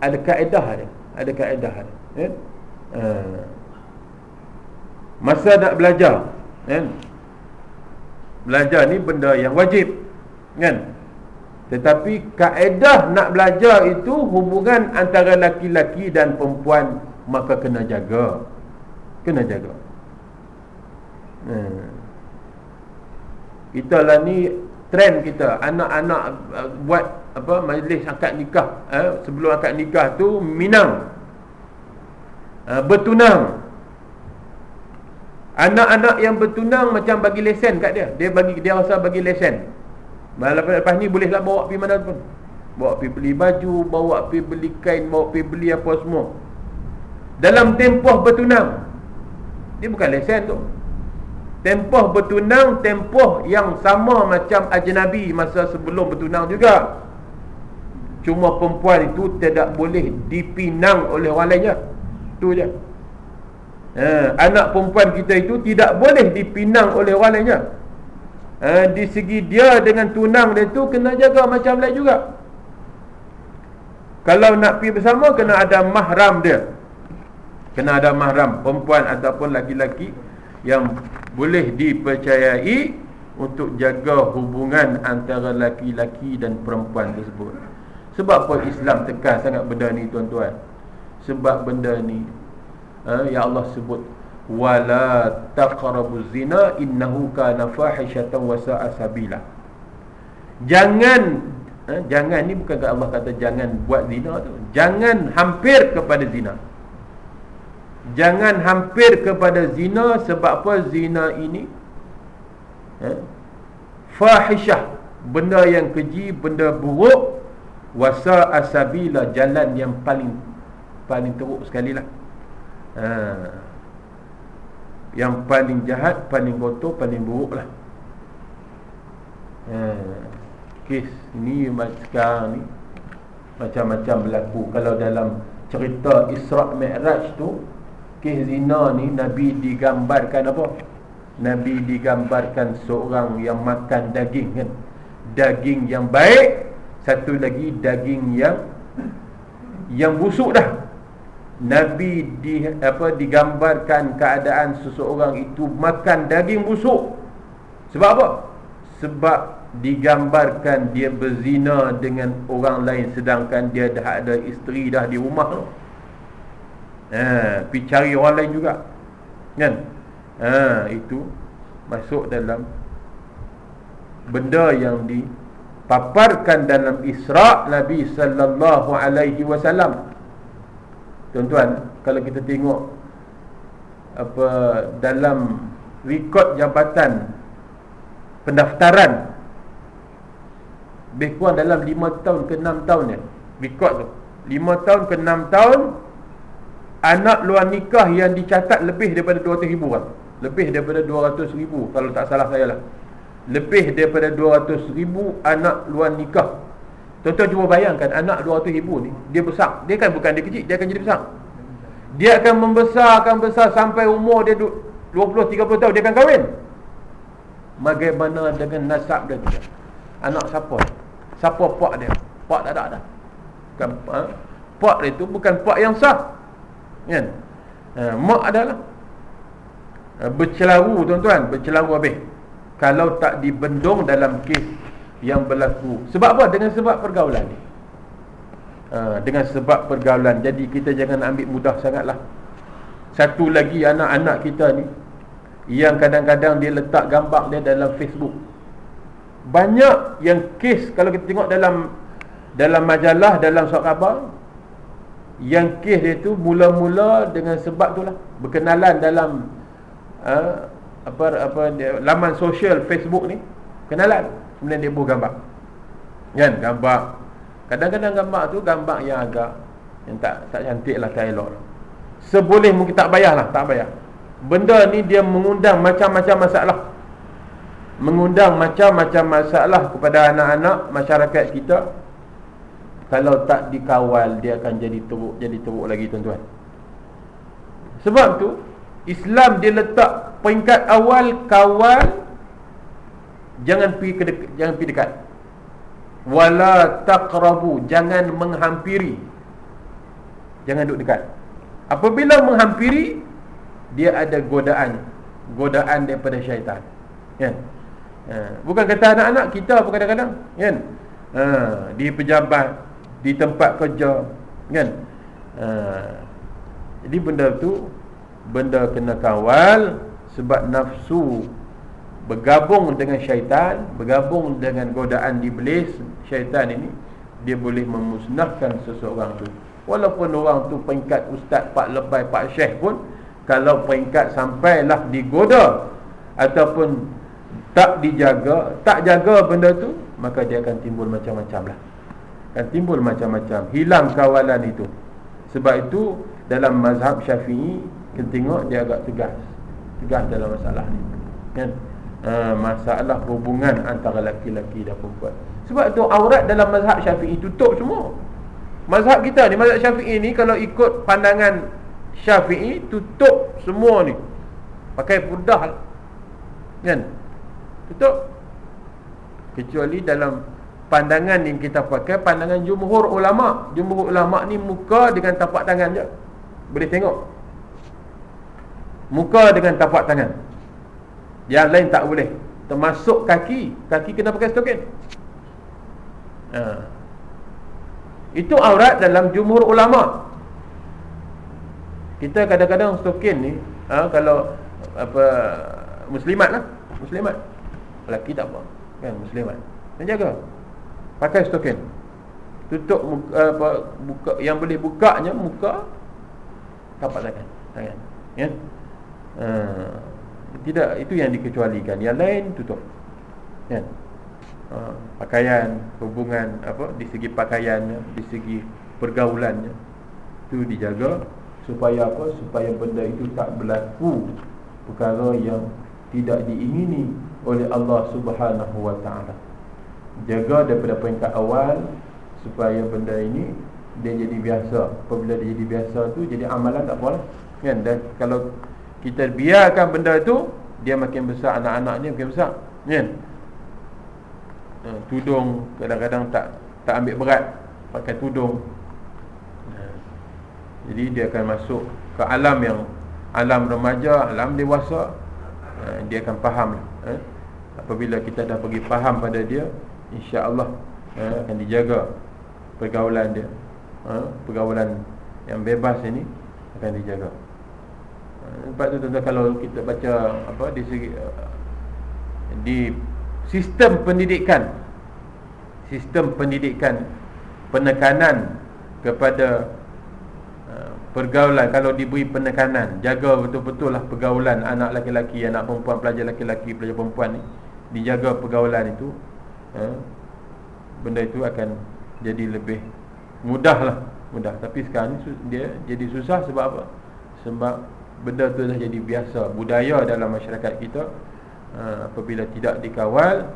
[SPEAKER 1] ada kaedah dia ada kaedah dia ya? ha. masa nak belajar ya? belajar ni benda yang wajib kan tetapi kaedah nak belajar itu hubungan antara laki-laki dan perempuan maka kena jaga kena jaga hmm. Kita lah ni trend kita. Anak-anak uh, buat apa majlis akad nikah eh, sebelum akad nikah tu minang uh, bertunang. Anak-anak yang bertunang macam bagi lesen kat dia. Dia bagi dia rasa bagi lesen. Lepas, lepas ni bolehlah bawa pergi mana pun. Bawa pergi beli baju bawa pergi beli kain bawa pergi beli apa semua. Dalam tempoh bertunang. Dia bukan lesen tu Tempoh bertunang Tempoh yang sama macam Ajnabi masa sebelum bertunang juga. Cuma perempuan itu Tidak boleh dipinang oleh orang lainnya. Itu je. Ha, Anak perempuan kita itu Tidak boleh dipinang oleh orang lainnya. Ha, Di segi dia dengan tunang dia itu Kena jaga macam lain juga. Kalau nak pergi bersama Kena ada mahram dia. Kena ada mahram Perempuan ataupun laki-laki Yang boleh dipercayai untuk jaga hubungan antara laki-laki dan perempuan tersebut. Sebab apa Islam tekan sangat benda ni tuan-tuan? Sebab benda ni ha, ya Allah sebut wala taqrabuz zina innahu kana fahishatan wa sa'a sabila. Jangan ha, jangan ni bukan Allah kata jangan buat zina tu. Jangan hampir kepada zina. Jangan hampir kepada zina Sebab apa zina ini? Eh, Fahishah Benda yang keji Benda buruk. Wasa asabila Jalan yang paling Paling teruk sekali lah ha. Yang paling jahat Paling kotor Paling buruk lah ha. Kes ni sekarang ni Macam-macam berlaku. Kalau dalam cerita Isra' Mi'raj tu Kes zina ni Nabi digambarkan apa? Nabi digambarkan seorang yang makan daging kan daging yang baik satu lagi daging yang yang busuk dah Nabi di, apa, digambarkan keadaan seseorang itu makan daging busuk Sebab apa? Sebab digambarkan dia berzina dengan orang lain Sedangkan dia dah ada isteri dah di rumah tu ha, Pergi cari orang lain juga Kan? Ha, itu masuk dalam benda yang dipaparkan dalam Isra' Nabi sallallahu alaihi wasallam. Tuan-tuan, kalau kita tengok apa dalam rekod jabatan pendaftaran lebih kurang dalam 5 tahun ke 6 tahun ya. Rekod tu. 5 tahun ke 6 tahun anak luar nikah yang dicatat lebih daripada 200 ribu orang. Lebih daripada 200 ribu kalau tak salah saya lah lebih daripada 200 ribu anak luar nikah Tuan-tuan cuba bayangkan anak 200 ribu ni Dia besar, dia kan bukan dia kecil, dia akan jadi besar Dia akan membesar, akan besar sampai umur dia 20-30 tahun dia akan kahwin Bagaimana dengan nasab dia tu Anak siapa? Siapa pak dia? Pak tak ada dah bukan, ha? Pak dia tu bukan pak yang sah Kan? Ha, mak adalah. Ha, Bercelaru tuan-tuan. Bercelaru habis. Kalau tak dibendung dalam kes yang berlaku. Sebab apa? Dengan sebab pergaulan. Ni ha, dengan sebab pergaulan. Jadi kita jangan ambil mudah sangatlah. Satu lagi anak-anak kita ni yang kadang-kadang dia letak gambar dia dalam Facebook. Banyak yang kes kalau kita tengok dalam dalam majalah dalam surat khabar yang kes dia tu mula-mula dengan sebab tu lah. Berkenalan dalam uh, apa apa dia, laman sosial Facebook ni. Kenalan. Kemudian dia buat gambar. Kan? Gambar. Kadang-kadang gambar tu gambar yang agak yang tak tak cantik lah tak elok seboleh mungkin tak bayar lah tak bayar benda ni dia mengundang macam-macam masalah. Mengundang macam-macam masalah kepada anak-anak masyarakat kita kalau tak dikawal dia akan jadi teruk jadi teruk lagi tuan-tuan sebab tu Islam dia letak peringkat awal kawal jangan pergi ke dekat, jangan pergi dekat. Wala taqrabu, jangan menghampiri. Jangan duduk dekat. Apabila menghampiri dia ada godaan, godaan daripada syaitan. Kan? Ha, bukan kata anak-anak kita pun kadang-kadang, kan? Ha, di pejabat, di tempat kerja, kan? Ha, jadi benda tu benda kena kawal sebab nafsu bergabung dengan syaitan bergabung dengan godaan iblis syaitan ini dia boleh memusnahkan seseorang tu walaupun orang tu peringkat ustaz pak lebay pak syekh pun kalau peringkat sampailah digoda ataupun tak dijaga tak jaga benda tu maka dia akan timbul macam-macam lah akan timbul macam-macam. Hilang kawalan itu. Sebab itu dalam mazhab syafi'i kita tengok dia agak tegas. Tegas dalam masalah ni. Kan? Ha, masalah hubungan antara laki-laki dan perempuan. Sebab tu aurat dalam mazhab syafi'i tutup semua. Mazhab kita ni, mazhab syafi'i ni Kalau ikut pandangan syafi'i Tutup semua ni. Pakai purdah lah. Kan? Tutup. Kecuali dalam pandangan yang kita pakai Pandangan jumhur ulama' Jumhur ulama' ni muka dengan tapak tangan je. Boleh tengok? Muka dengan tapak tangan. Yang lain tak boleh. Termasuk kaki. Kaki kena pakai stokin. Ha. Itu aurat dalam jumhur ulama. Kita kadang-kadang stokin ni ha, Kalau apa Muslimat lah. Muslimat. Lelaki tak apa. Kan, Muslimat. Dan jaga Pakai stokin. Tutup muka, apa, buka, Yang boleh bukanya Muka Tapak tangan Tangan Ya. Ha, Tidak Itu yang dikecualikan. Yang lain tutup Kan ha, Pakaian Hubungan apa Di segi pakaiannya Di segi pergaulannya Itu dijaga Supaya apa? Supaya benda itu tak berlaku Perkara yang Tidak diingini Oleh Allah subhanahu wa ta'ala Jaga daripada peringkat awal Supaya benda ini Dia jadi biasa. Apabila dia jadi biasa tu Jadi amalan tak lah Kan? Dan kalau kita biarkan benda itu dia makin besar anak-anaknya makin besar. Kan? Uh, tudung kadang-kadang tak tak ambil berat pakai tudung. Uh, jadi dia akan masuk ke alam yang alam remaja alam dewasa. Uh, dia akan faham uh, apabila kita dah pergi faham pada dia insya-Allah uh, akan dijaga pergaulan dia. Uh, pergaulan yang bebas ini akan dijaga. Sebab tu tuan kalau kita baca apa di segi di sistem pendidikan sistem pendidikan penekanan kepada uh, pergaulan kalau diberi penekanan jaga betul-betul lah pergaulan anak laki-laki anak perempuan pelajar laki-laki pelajar perempuan ni dijaga pergaulan itu uh, benda itu akan jadi lebih mudah lah mudah. Tapi sekarang ni dia jadi susah sebab apa? Sebab benda tu dah jadi biasa. Budaya dalam masyarakat kita uh, apabila tidak dikawal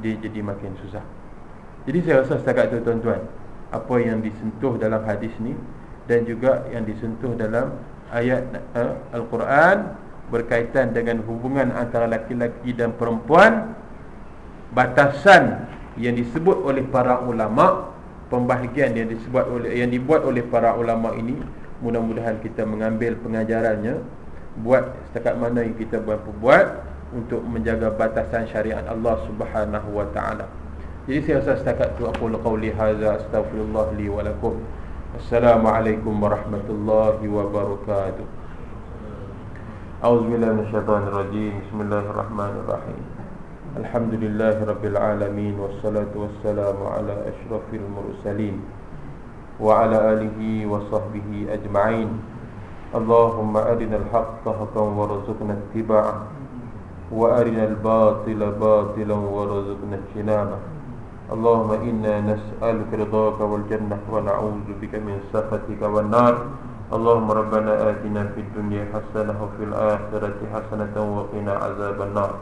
[SPEAKER 1] dia jadi makin susah. Jadi saya rasa setakat tu tuan-tuan apa yang disentuh dalam hadis ni dan juga yang disentuh dalam ayat uh, Al-Quran berkaitan dengan hubungan antara laki-laki dan perempuan batasan yang disebut oleh para ulama pembahagian yang disebut oleh yang dibuat oleh para ulama ini mudah-mudahan kita mengambil pengajarannya buat setakat mana yang kita mampu buat untuk menjaga batasan syariat Allah Subhanahu wa taala. Jadi saya rasa setakat tu aku qauli hadza astaghfirullah li wa lakum. Assalamualaikum warahmatullahi wabarakatuh. A'udzubillahi minasyaitonir rajim. Bismillahirrahmanirrahim. Rabbil alamin wassalatu wassalamu ala asyrafil mursalin wa ala alihi wa sahbihi ajma'in. اللهم أرنا الحق حقا وارزقنا اتباعه وأرنا الباطل باطلا وارزقنا اجتنابه. اللهم إنا نسألك رضاك والجنة ونعوذ بك من سخطك والنار. اللهم ربنا آتنا في الدنيا حسنة وفي الآخرة حسنة وقنا عذاب النار.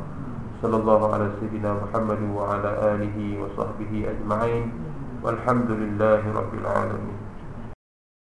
[SPEAKER 1] صلى الله على سيدنا محمد وعلى آله وصحبه أجمعين والحمد لله رب العالمين.